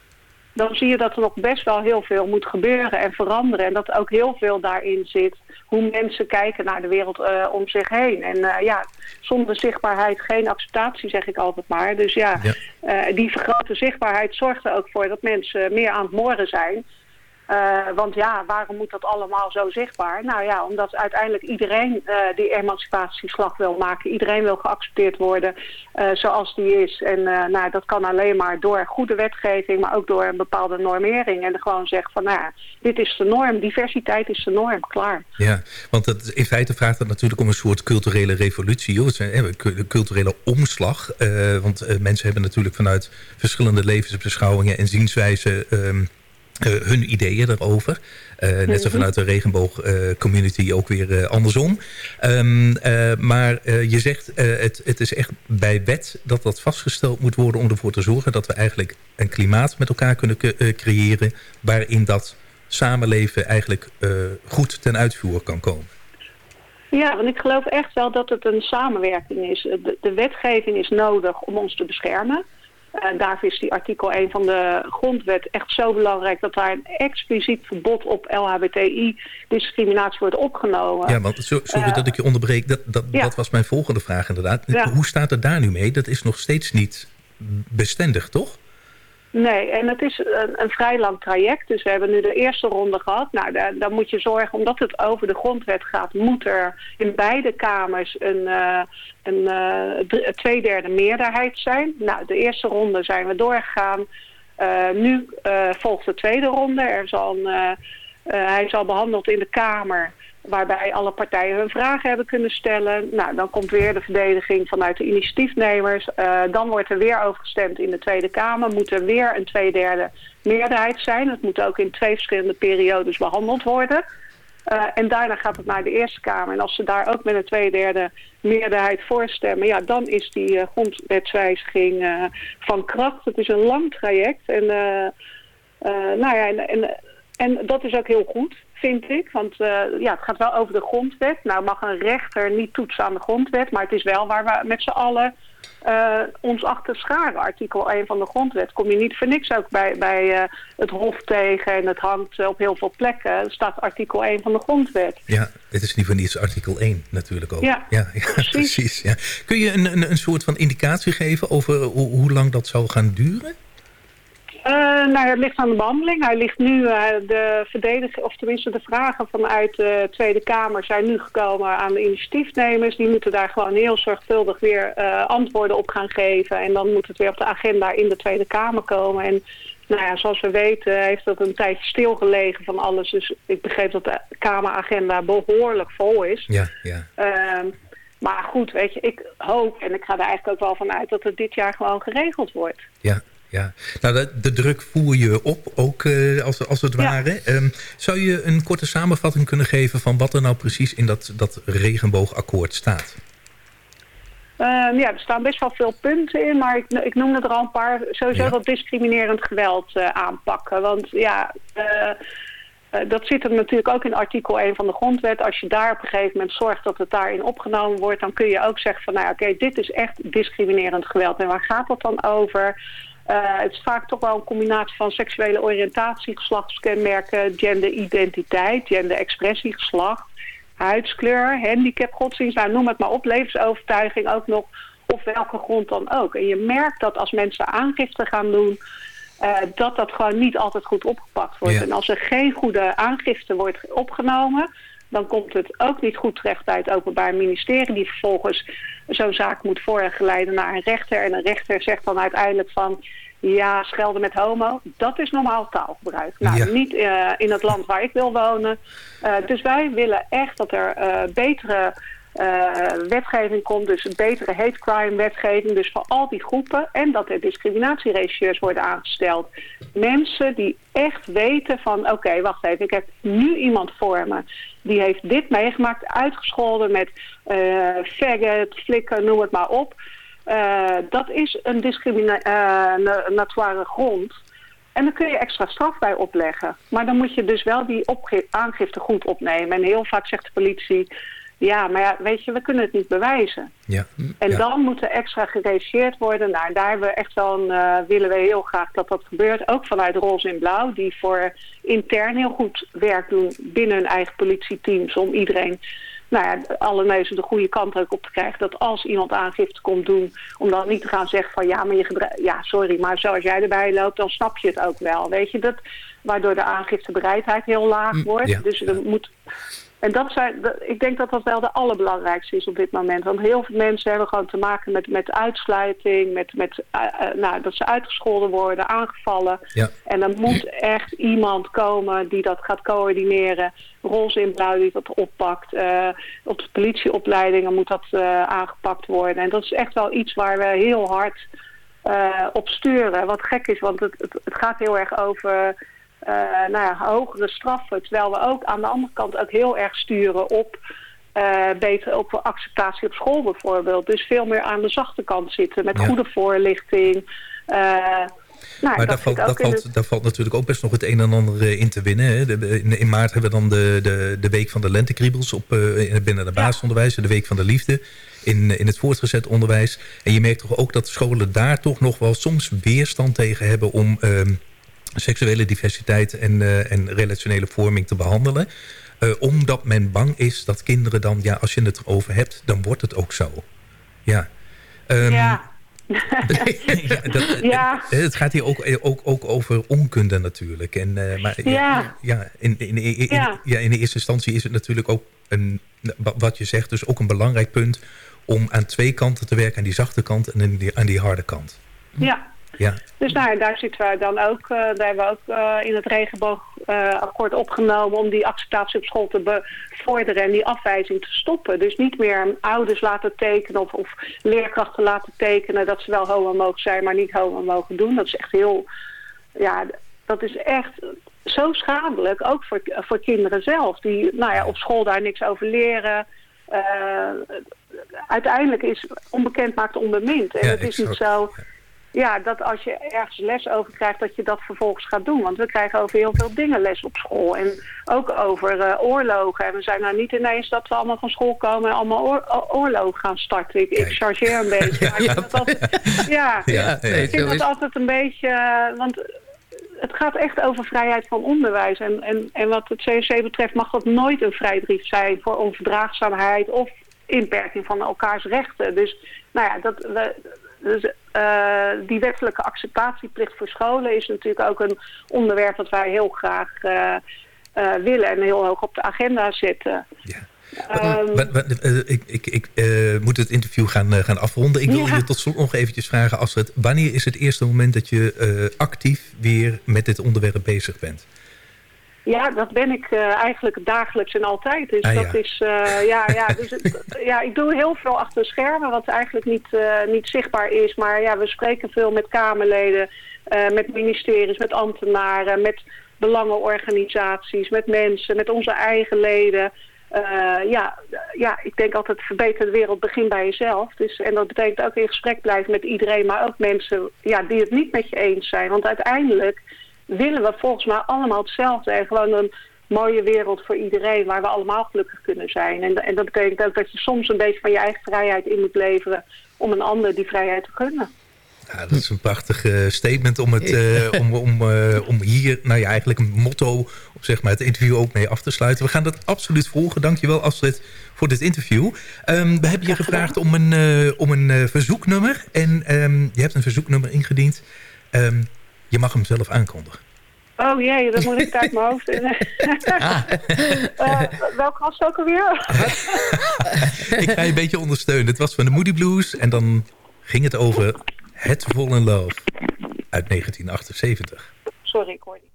S10: dan zie je dat er nog best wel heel veel moet gebeuren en veranderen. En dat ook heel veel daarin zit hoe mensen kijken naar de wereld eh, om zich heen. En eh, ja, zonder zichtbaarheid geen acceptatie, zeg ik altijd maar. Dus ja, eh, die vergrote zichtbaarheid zorgt er ook voor dat mensen meer aan het moren zijn. Eh, want ja, waarom moet dat allemaal zo zichtbaar? Nou ja, omdat uiteindelijk iedereen eh, die emancipatieslag wil maken. Iedereen wil geaccepteerd worden eh, zoals die is. En nou, dat kan alleen maar door goede wetgeving, maar ook door een bepaalde normering. En gewoon zeggen van, nou dit is de norm. Diversiteit is de norm, klaar.
S7: Ja, want het, in feite vraagt het natuurlijk om een soort culturele revolutie. Joh. Een, een cu- culturele omslag. Want mensen hebben natuurlijk vanuit verschillende levensbeschouwingen en zienswijzen... ehm, eh, hun ideeën erover. Eh, net zo
S11: Mhm.
S7: vanuit de regenboog-community ook weer eh, andersom. Ehm, eh, maar je zegt, het, het is echt bij wet dat dat vastgesteld moet worden... om ervoor te zorgen dat we eigenlijk een klimaat met elkaar kunnen creëren... waarin dat samenleven eigenlijk goed ten uitvoer kan komen.
S10: Ja, want ik geloof echt wel dat het een samenwerking is. De, de wetgeving is nodig om ons te beschermen. Eh, daarvoor is die artikel 1 van de grondwet echt zo belangrijk... dat daar een expliciet verbod op LHBTI-discriminatie wordt opgenomen.
S7: Ja, want so- sorry
S10: Eh,
S7: dat ik je onderbreek. Dat, dat,
S10: ja.
S7: dat was mijn volgende vraag inderdaad.
S10: Ja.
S7: Hoe staat het daar nu mee? Dat is nog steeds niet bestendig, toch?
S10: Nee, en het is een, een vrij lang traject. Dus we hebben nu de eerste ronde gehad. Nou, daar, daar moet je zorgen, omdat het over de grondwet gaat... moet er in beide kamers een, eh, een tweederde meerderheid zijn. Nou, de eerste ronde zijn we doorgegaan. Eh, nu volgt de tweede ronde. Er zal een, hij zal behandeld in de Kamer waarbij alle partijen hun vragen hebben kunnen stellen. Nou, dan komt weer de verdediging vanuit de initiatiefnemers. Eh, dan wordt er weer over gestemd in de Tweede Kamer. Moet er weer een tweederde meerderheid zijn. Het moet ook in twee verschillende periodes behandeld worden. Eh, en daarna gaat het naar de Eerste Kamer. En als ze daar ook met een tweederde meerderheid voor stemmen... ja, dan is die eh, grondwetswijziging van kracht. Het is een lang traject. En, nou ja, en, en dat is ook heel goed, vind ik. Want eh, ja, het gaat wel over de grondwet. Nou mag een rechter niet toetsen aan de grondwet... maar het is wel waar we met z'n allen eh, ons achter scharen. Artikel 1 van de grondwet kom je niet voor niks ook bij, bij eh, het Hof tegen... en het hangt op heel veel plekken. Er staat artikel 1 van de grondwet.
S7: Ja, dit is niet voor niets artikel 1 natuurlijk ook.
S10: Ja,
S7: ja, *laughs* precies. ja. Kun je een, een, een soort van indicatie geven over hoe, hoe lang dat zal gaan duren?
S10: Eh, nou, ja, het ligt aan de behandeling. Hij ligt nu, eh, de verdediging, of tenminste de vragen vanuit de Tweede Kamer zijn nu gekomen aan de initiatiefnemers. Die moeten daar gewoon heel zorgvuldig weer eh, antwoorden op gaan geven. En dan moet het weer op de agenda in de Tweede Kamer komen. En nou ja, zoals we weten heeft dat een tijdje stilgelegen van alles. Dus ik begreep dat de Kameragenda behoorlijk vol is.
S7: Ja, ja.
S10: Ehm, maar goed, weet je, ik hoop en ik ga er eigenlijk ook wel van uit dat het dit jaar gewoon geregeld wordt.
S7: Ja, ja. Nou, de, de druk voer je op, ook eh, als, als het ware. Ehm, zou je een korte samenvatting kunnen geven van wat er nou precies in dat, dat regenboogakkoord staat?
S10: Ehm, ja, er staan best wel veel punten in, maar ik, ik noemde er al een paar. Sowieso
S7: Ja.
S10: dat discriminerend geweld eh, aanpakken. Want ja, eh, dat zit er natuurlijk ook in artikel 1 van de grondwet. Als je daar op een gegeven moment zorgt dat het daarin opgenomen wordt... dan kun je ook zeggen van, nou oké, dit is echt discriminerend geweld. En waar gaat dat dan over? Eh, het is vaak toch wel een combinatie van seksuele oriëntatie, geslachtskenmerken, genderidentiteit, genderexpressie, geslacht, huidskleur, handicap, godsdienst, nou, noem het maar op, levensovertuiging ook nog, of welke grond dan ook. En je merkt dat als mensen aangifte gaan doen, eh, dat dat gewoon niet altijd goed opgepakt wordt.
S11: Ja.
S10: En als er geen goede aangifte wordt opgenomen, dan komt het ook niet goed terecht bij het Openbaar Ministerie... die vervolgens zo'n zaak moet voorgeleiden naar een rechter. En een rechter zegt dan uiteindelijk van... ja, schelden met homo, dat is normaal taalgebruik. Nou,
S11: Ja.
S10: niet eh, in het land waar ik wil wonen. Eh, dus wij willen echt dat er eh, betere wetgeving komt. Dus een betere hate crime wetgeving. Dus voor al die groepen. En dat er discriminatieregisseurs worden aangesteld. Mensen die echt weten van... Oké, wacht even. Ik heb nu iemand voor me. Die heeft dit meegemaakt. Uitgescholden met uh, faggot, flikker, noem het maar op. Uh, dat is een discriminatoire grond. En dan kun je extra straf bij opleggen. Maar dan moet je dus wel die aangifte goed opnemen. En heel vaak zegt de politie... Ja, maar ja, weet je, we kunnen het niet bewijzen.
S7: Ja.
S10: En
S7: ja.
S10: dan moet er extra gereageerd worden. Nou, daar hebben we echt wel een, uh, willen we heel graag dat dat gebeurt. Ook vanuit Roze in Blauw, die voor intern heel goed werk doen binnen hun eigen politieteams. Om iedereen, nou ja, alle neuzen de goede kant ook op te krijgen. Dat als iemand aangifte komt doen, om dan niet te gaan zeggen van ja, maar je ja, sorry, maar zoals jij erbij loopt, dan snap je het ook wel. Weet je, dat, waardoor de aangiftebereidheid heel laag wordt.
S7: Ja.
S10: Dus er moet en dat zijn, ik denk dat dat wel de allerbelangrijkste is op dit moment. Want heel veel mensen hebben gewoon te maken met, met uitsluiting, met, met uh, uh, nou, dat ze uitgescholden worden, aangevallen.
S7: Ja.
S10: En er moet echt iemand komen die dat gaat coördineren. Roze in blauw die dat oppakt. Uh, op de politieopleidingen moet dat aangepakt worden. En dat is echt wel iets waar we heel hard op sturen. Wat gek is, want het, het, het gaat heel erg over nou ja, hogere straffen. Terwijl we ook aan de andere kant ook heel erg sturen op, uh, beter, op acceptatie op school bijvoorbeeld. Dus veel meer aan de zachte kant zitten met
S7: Ja.
S10: goede voorlichting. Uh, nou,
S7: maar daar valt, daar, valt,
S10: het-
S7: daar valt natuurlijk ook best nog het een en ander eh, in te winnen. Hè. De- in, in maart hebben we dan de, de, de week van de lentekriebels op, eh, in- binnen het basisonderwijs. De week van de liefde in, in het voortgezet onderwijs. En je merkt toch ook dat scholen daar toch nog wel soms weerstand tegen hebben... om ehm, seksuele diversiteit en, eh, en relationele vorming te behandelen. Eh, omdat men bang is dat kinderen dan... ja, als je het erover hebt, dan wordt het ook zo. Ja. Ehm,
S10: ja. *laughs*
S7: ja, dat,
S10: Ja.
S7: eh, Het gaat hier ook, ook, ook over onkunde natuurlijk. En, eh, maar,
S10: Ja.
S7: ja, in, in, in,
S10: ja,
S7: in de eerste instantie is het natuurlijk ook een, wat je zegt, dus ook een belangrijk punt om aan twee kanten te werken, aan die zachte kant en aan die, aan die harde kant.
S10: ja.
S7: Ja,
S10: Dus nou, daar zitten we dan ook, eh, daar hebben we ook eh, in het regenboogakkoord opgenomen om die acceptatie op school te bevorderen en die afwijzing te stoppen. Dus niet meer ouders laten tekenen of, of leerkrachten laten tekenen dat ze wel homo mogen zijn, maar niet homo mogen doen. Dat is echt heel, ja, dat is echt zo schadelijk, ook voor, voor kinderen zelf, die nou ja, op school daar niks over leren. Eh, uiteindelijk is onbekend maakt onbemind. En
S7: Ja,
S10: het is niet zo ja, dat als je ergens les over krijgt, dat je dat vervolgens gaat doen. Want we krijgen over heel veel dingen les op school. En ook over eh, oorlogen. En we zijn nou niet ineens dat we allemaal van school komen en allemaal oor- oorlogen gaan starten. Ik, ik chargeer een beetje. Maar *laughs* ik vind dat altijd, ja,
S7: Ja, nee,
S10: ik vind
S8: zo
S10: dat
S8: is-
S10: altijd een beetje... eh, Want het gaat echt over vrijheid van onderwijs. En, en, en wat het CNC betreft mag dat nooit een vrijbrief zijn voor onverdraagzaamheid of inperking van elkaars rechten. Dus nou ja, dat, we, dus, eh, die wettelijke acceptatieplicht voor scholen is natuurlijk ook een onderwerp dat wij heel graag eh, eh, willen en heel hoog op de agenda zetten. Ehm,
S7: Wat- wat- ik ik, ik moet het interview gaan, gaan afronden. Ik wil
S10: Ja.
S7: je tot slot nog eventjes vragen... Als het, wanneer is het eerste moment dat je actief weer met dit onderwerp bezig bent?
S10: Ja, dat ben ik eh, eigenlijk dagelijks en altijd. Dus
S7: Ah,
S10: dat
S7: ja.
S10: is, eh, ja, ja, *laughs* dus, ja, ik doe heel veel achter de schermen, wat eigenlijk niet, eh, niet zichtbaar is. Maar ja, we spreken veel met Kamerleden, met ministeries, met ambtenaren, met belangenorganisaties, met mensen, met onze eigen leden. Ja, ja, ik denk altijd verbeter de wereld begint bij jezelf. Dus, en dat betekent ook in gesprek blijven met iedereen, maar ook mensen ja, die het niet met je eens zijn. Want uiteindelijk willen we volgens mij allemaal hetzelfde. En gewoon een mooie wereld voor iedereen waar we allemaal gelukkig kunnen zijn. En, en dat betekent ook dat je soms een beetje van je eigen vrijheid in moet leveren om een ander die vrijheid te gunnen.
S7: Ja, dat is een prachtig eh, statement om, het, eh, om, om, eh, om hier, nou ja, eigenlijk een motto op zeg maar, het interview ook mee af te sluiten. We gaan dat absoluut volgen. Dankjewel Astrid voor dit interview. Ehm, we hebben je gevraagd om een, eh, om een verzoeknummer. En ehm, je hebt een verzoeknummer ingediend. Ehm, je mag hem zelf aankondigen.
S10: Oh jee, dat moet ik uit mijn hoofd. uh, *laughs* welk was het ook alweer? *laughs*
S7: ik ga je een beetje ondersteunen. Het was van de Moody Blues en dan ging het over Het Vol in Love uit 1978.
S10: Sorry, ik hoor niet.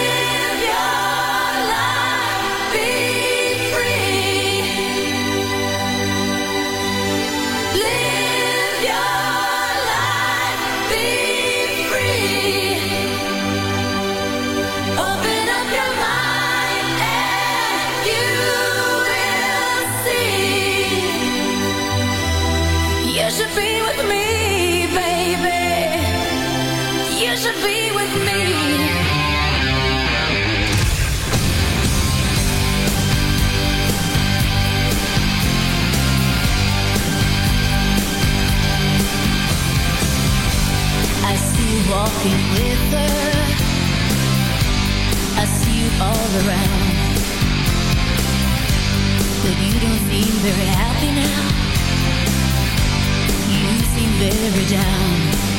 S12: walking with her. I see you all around. But you don't seem very happy now. You seem very down.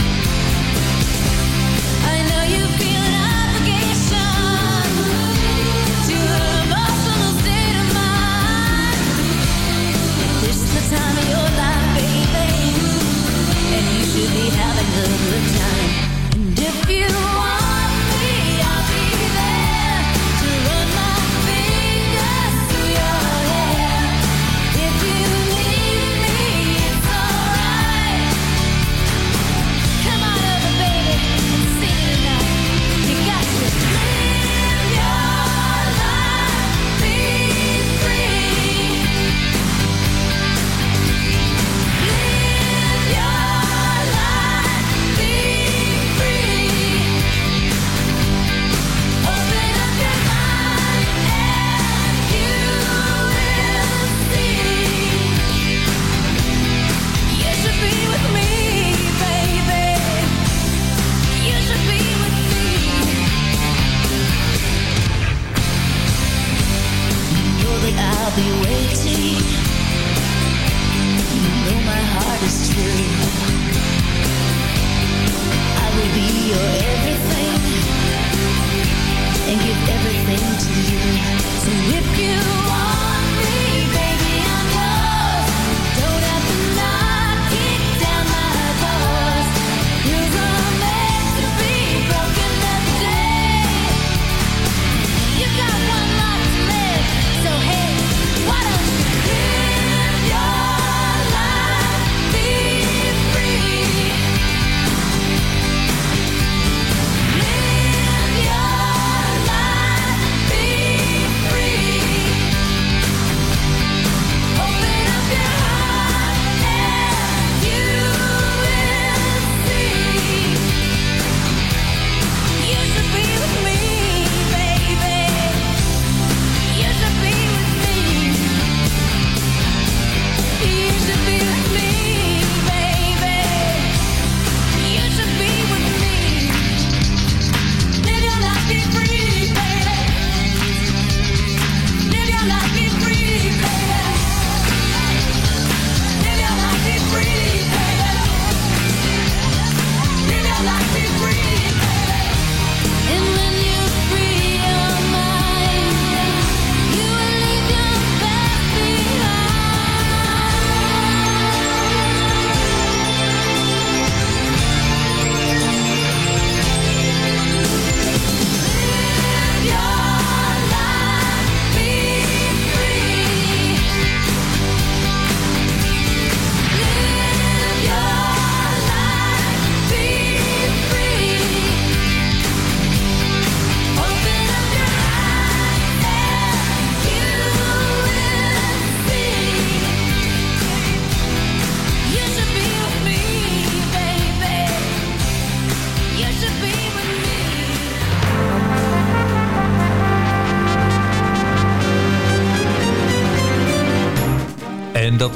S12: you.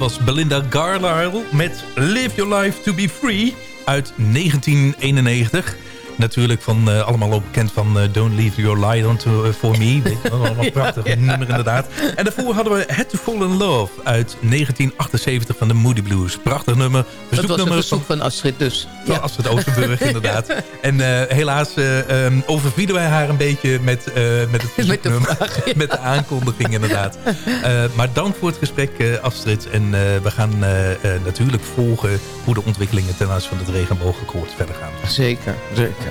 S7: was Belinda Garlisle met Live Your Life To Be Free uit 1991. Natuurlijk van uh, allemaal ook bekend van uh, Don't Leave Your Light On to, uh, For Me. Een prachtig ja, ja. nummer inderdaad. En daarvoor hadden we Had To Fall In Love uit 1978 van de Moody Blues. Prachtig nummer.
S8: Dat was een verzoek van, van Astrid dus.
S7: Van ja. Astrid Oosterburg *laughs* inderdaad. En helaas um, overvielen wij haar een beetje met, met het verzoeknummer. *laughs* Met de, vraag, met de aankondiging inderdaad. *laughs* maar dank voor het gesprek Astrid. En we gaan natuurlijk volgen hoe de ontwikkelingen ten aanzien van het regenboogakkoord verder gaan.
S8: Zeker, zeker.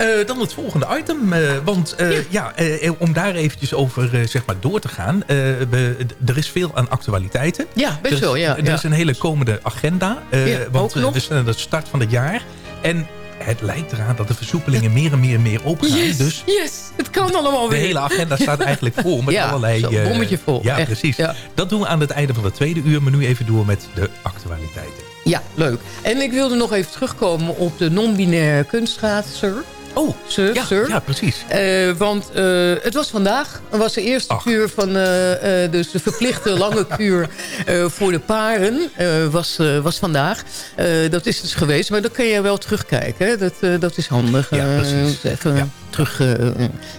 S7: Uh, dan het volgende item. Uh, want uh, ja, ja om daar eventjes over zeg maar door te gaan. We, er is veel aan actualiteiten.
S8: Ja, best wel. Ja,
S7: er
S8: ja.
S7: is een hele komende agenda.
S8: ja,
S7: want we zijn aan de start van het jaar. En het lijkt eraan dat de versoepelingen meer en meer en meer opgaan.
S8: Yes,
S7: dus
S8: yes, het kan allemaal weer.
S7: De hele agenda staat eigenlijk vol met *laughs*
S8: ja,
S7: allerlei...
S8: Een bommetje vol.
S7: Ja,
S8: echt.
S7: precies.
S8: Ja.
S7: Dat doen we aan het einde van het tweede uur. Maar nu even door met de actualiteiten.
S8: Ja, leuk. En ik wilde nog even terugkomen op de non-binaire kunstschaatser.
S7: Oh,
S8: sir,
S7: ja,
S8: sir.
S7: ja precies.
S8: Uh, want uh, het was vandaag. Het was de eerste Ach. kuur van uh, dus de verplichte *laughs* lange kuur voor de paren. was, was vandaag. dat is dus geweest. Maar dat kun je wel terugkijken. Hè? Dat, dat is handig.
S7: Ja, precies.
S8: even
S7: ja.
S8: terug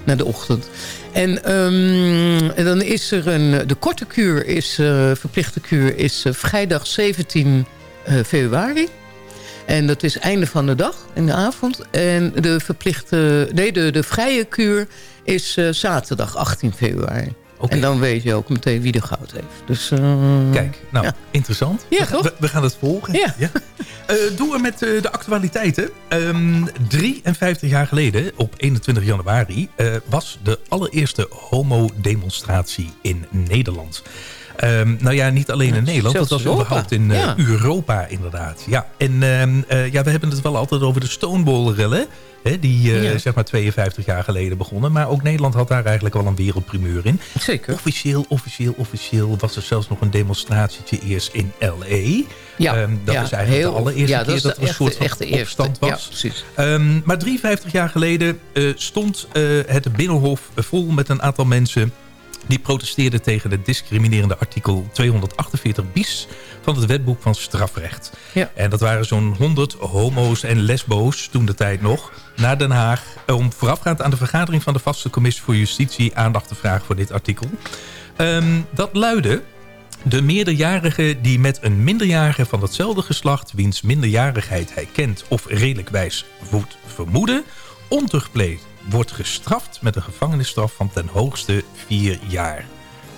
S8: naar de ochtend. En, um, en dan is er een... De korte kuur is, verplichte kuur is vrijdag 17 februari. En dat is einde van de dag, in de avond. En de verplichte, nee, de, de vrije kuur is uh, zaterdag 18 februari. Okay. En dan weet je ook meteen wie de goud heeft. Dus, uh,
S7: Kijk, nou,
S8: ja.
S7: interessant.
S8: Ja, toch?
S7: We, we, gaan het volgen.
S8: Ja.
S7: ja. Uh, doen we met de actualiteiten. Um, 53 jaar geleden, op 21 januari... was de allereerste homo-demonstratie in Nederland. Um, nou ja, niet alleen in Nederland. Dat was überhaupt in ja. Europa inderdaad. Ja, en um, uh, ja, we hebben het wel altijd over de Stonewall-rellen. Die uh, ja. zeg maar 52 jaar geleden begonnen. Maar ook Nederland had daar eigenlijk wel een wereldprimeur in.
S8: Zeker.
S7: Officieel, officieel, officieel was er zelfs nog een demonstratietje eerst in L.A.
S8: Ja,
S7: um, dat
S8: ja,
S7: is eigenlijk
S8: heel,
S7: de allereerste
S8: ja,
S7: keer dat,
S8: dat
S7: er een
S8: echte,
S7: soort van
S8: echte
S7: opstand was.
S8: Ja, precies.
S7: Maar 53 jaar geleden uh, stond het Binnenhof vol met een aantal mensen die protesteerden tegen het discriminerende artikel 248 bis van het wetboek van strafrecht.
S8: Ja.
S7: En dat waren zo'n 100 homo's en lesbo's, toen de tijd nog, naar Den Haag... om voorafgaand aan de vergadering van de vaste commissie voor justitie aandacht te vragen voor dit artikel. Um, dat luidde... De meerderjarige die met een minderjarige van hetzelfde geslacht... wiens minderjarigheid hij kent of redelijkwijs voedt vermoeden... ontuchtpleegt wordt gestraft met een gevangenisstraf van ten hoogste vier jaar.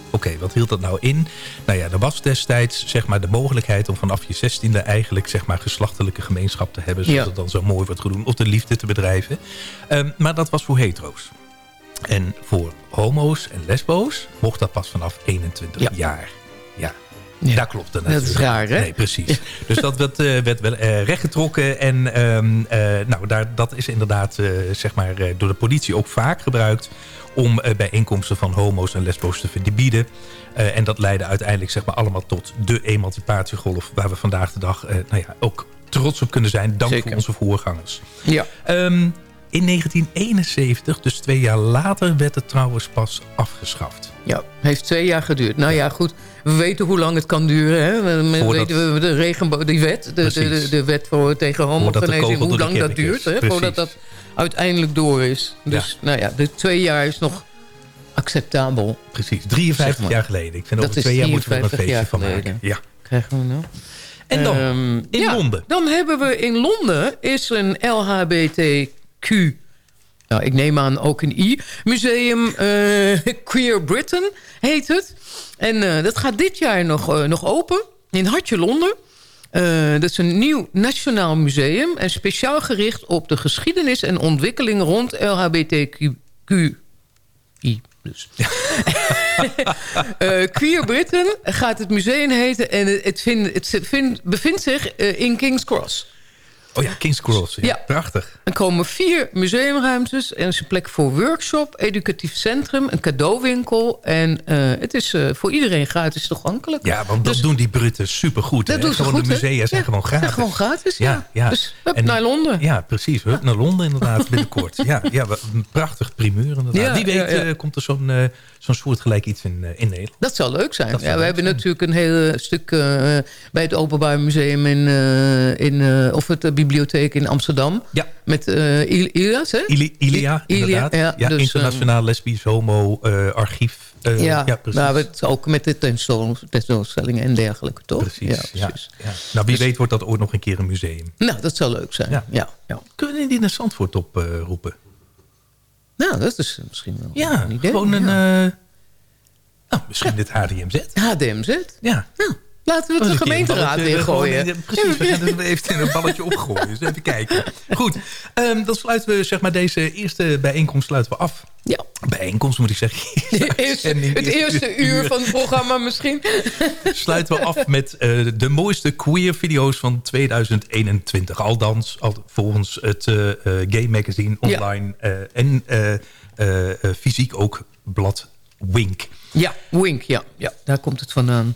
S7: Oké, okay, wat hield dat nou in? Nou ja, er was destijds zeg maar, de mogelijkheid om vanaf je zestiende eigenlijk zeg maar, geslachtelijke gemeenschap te hebben. Zoals
S8: Ja.
S7: het dan zo mooi wordt genoemd. Of de liefde te bedrijven. Um, maar dat was voor hetero's. En voor homo's en lesbo's mocht dat pas vanaf 21
S8: Ja.
S7: jaar. Ja.
S8: Ja.
S7: Daar klopt het
S8: Dat is raar, hè?
S7: Nee, precies. *laughs* Dus dat werd, uh, werd wel uh, rechtgetrokken. En uh, nou, daar, dat is inderdaad zeg maar, door de politie ook vaak gebruikt... om bijeenkomsten van homo's en lesbo's te verbieden. en dat leidde uiteindelijk zeg maar, allemaal tot de emancipatiegolf... waar we vandaag de dag nou ja, ook trots op kunnen zijn. Dank
S8: Zeker.
S7: voor onze voorgangers.
S8: Ja.
S7: Um, in 1971, dus twee jaar later, werd het trouwens pas afgeschaft.
S8: Ja, heeft twee jaar geduurd. Nou ja, goed. We weten hoe lang het kan duren. Hè? We
S7: Voordat-
S8: weten we de regenboog, die wet, de, de, de, wet voor, tegen homogenezing, hoe lang dat duurt. Hè? Voordat dat uiteindelijk door is. Dus nou ja, de twee jaar is nog acceptabel.
S7: Precies, 53
S8: Zeg maar.
S7: jaar geleden. Ik vind
S8: Dat
S7: over twee jaar moeten we er een
S8: 53
S7: feestje van
S8: geleden.
S7: maken. Ja.
S8: Krijgen we nou?
S7: En dan,
S8: Ehm,
S7: in
S8: ja,
S7: Londen.
S8: Dan hebben we in Londen is een LHBTQ... Nou, ik neem aan ook een I. Museum eh, *laughs* Queer Britain heet het. En eh, dat gaat dit jaar nog, eh, nog open. In Hartje Londen. Dat is een nieuw nationaal museum. En speciaal gericht op de geschiedenis en ontwikkeling rond LHBTQ. Dus. *laughs* Queer Britain gaat het museum heten. En het, het, vind- het vind- bevindt zich in King's Cross.
S7: Oh ja, King's Cross. Ja,
S8: Ja.
S7: Prachtig.
S8: Er komen vier museumruimtes. En er is een plek voor workshop, educatief centrum, een cadeauwinkel. En eh, het is eh, voor iedereen gratis toegankelijk.
S7: Ja, want dat doen die Britten supergoed.
S8: Dat
S7: hè?
S8: doen ze
S7: gewoon
S8: goed,
S7: de musea zijn
S8: Ja,
S7: gewoon gratis.
S8: zijn gewoon gratis, ja.
S7: ja.
S8: Dus hup,
S7: En-
S8: naar Londen.
S7: Ja, precies. Hup, naar Londen inderdaad binnenkort. ja, ja, een prachtig primeur inderdaad.
S8: Ja,
S7: Wie weet
S8: ja, ja.
S7: eh, komt er zo'n zo'n soortgelijk iets in, in Nederland.
S8: Dat zou leuk zijn.
S7: Zou
S8: ja, we hebben
S7: zijn.
S8: natuurlijk een heel stuk bij het Openbaar Museum in, in of het bibliotheek in Amsterdam.
S7: Ja.
S8: Met uh, Ilias, hè?
S7: Ili, Ilia, inderdaad. Ja, ja, dus, internationaal uh, lesbisch homo uh, archief.
S8: ja, ja, precies. Nou, het, ook met de tentoonstellingen en dergelijke, toch?
S7: Precies, ja. precies. Ja, Nou, wie dus, weet wordt dat ooit nog een keer een museum.
S8: Nou, dat zou leuk zijn, ja. ja,
S7: Kunnen we die naar Zandvoort oproepen?
S8: nou, dat is misschien wel
S7: ja,
S8: een idee.
S7: gewoon een... nou, misschien dit HDMZ.
S8: HDMZ?
S7: Ja.
S8: Laten we het de gemeenteraad weer gooien.
S7: In, precies, we gaan even een balletje opgooien. Dus even kijken. Goed, um, dan sluiten we zeg maar, deze eerste bijeenkomst sluiten we af.
S8: Ja.
S7: Bijeenkomst moet ik zeggen. *laughs*
S8: Eerste, het eerste uur van het programma misschien. *laughs*
S7: Sluiten we af met uh, de mooiste queer video's van 2021. Aldans, al, volgens het uh, Gay Magazine online ja. uh, en fysiek ook blad Wink.
S8: Ja, Wink, ja. ja. Daar komt het vandaan.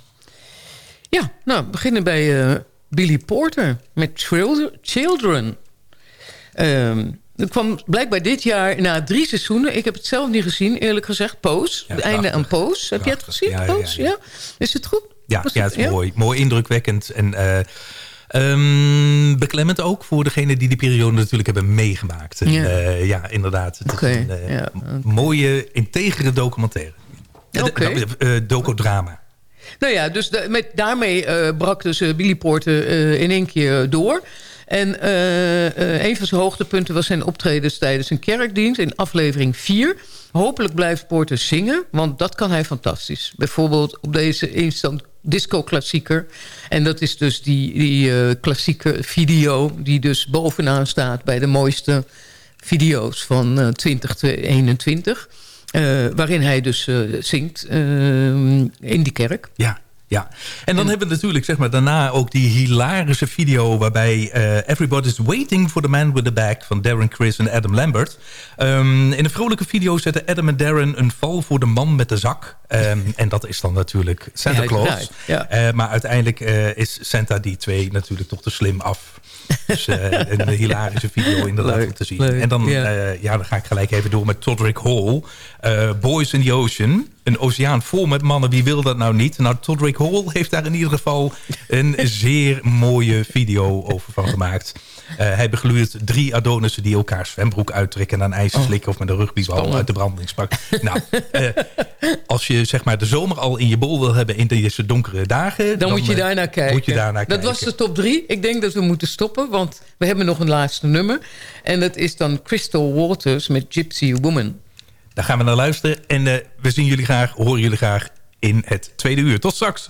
S8: Ja, nou, we beginnen bij uh, Billy Porter met Children. Um, dat kwam blijkbaar dit jaar na drie seizoenen. Ik heb het zelf niet gezien, eerlijk gezegd. Poos, ja, het einde aan Poos. Heb je het gezien, ja, Poos? Ja, Is het goed?
S7: Ja, ja het is mooi. Mooi indrukwekkend. En uh, um, beklemmend ook voor degenen die die periode natuurlijk hebben meegemaakt. En, ja. Uh, ja, inderdaad. Het okay. is een ja, okay. mooie, integere documentaire.
S8: Okay.
S7: docodrama.
S8: Nou ja, dus met, daarmee uh, brak dus Billy Porter uh, in één keer door. En een van zijn hoogtepunten was zijn optredens tijdens een kerkdienst in aflevering 4. Hopelijk blijft Porter zingen, want dat kan hij fantastisch. Bijvoorbeeld op deze instant disco-klassieker. En dat is dus die, die klassieke video die dus bovenaan staat... bij de mooiste video's van 2021. Uh, waarin hij dus uh, zingt uh, in die kerk.
S7: Ja, ja. En dan en, hebben we natuurlijk zeg maar, daarna ook die hilarische video... waarbij Everybody's Waiting for the Man with the Bag... van Darren Chris en Adam Lambert. Um, in een vrolijke video zetten Adam en Darren een val voor de man met de zak. Um, *laughs* en dat is dan natuurlijk Santa Claus. Ja, ja. maar uiteindelijk is Santa die twee natuurlijk toch te slim af... Dus uh, een hilarische video inderdaad leuk, om te zien. Leuk, en dan, ja. Uh, ja, dan ga ik gelijk even door met Todrick Hall. Uh, Boys in the Ocean. Een oceaan vol met mannen. Wie wil dat nou niet? Nou, Todrick Hall heeft daar in ieder geval een *laughs* zeer mooie video over van gemaakt. Uh, hij begluurt drie Adonissen die elkaar zwembroek uittrekken... en aan ijs slikken of met een rugbybal uit de brandingspak. nou, uh, als je zeg maar de zomer al in je bol wil hebben in deze donkere dagen...
S8: Dan, dan moet je daar naar kijken.
S7: Moet je
S8: dat
S7: kijken.
S8: was de top drie. Ik denk dat we moeten stoppen, want we hebben nog een laatste nummer. En dat is dan Crystal Waters met Gypsy Woman.
S7: Daar gaan we naar luisteren. En uh, we zien jullie graag, horen jullie graag in het tweede uur. Tot straks.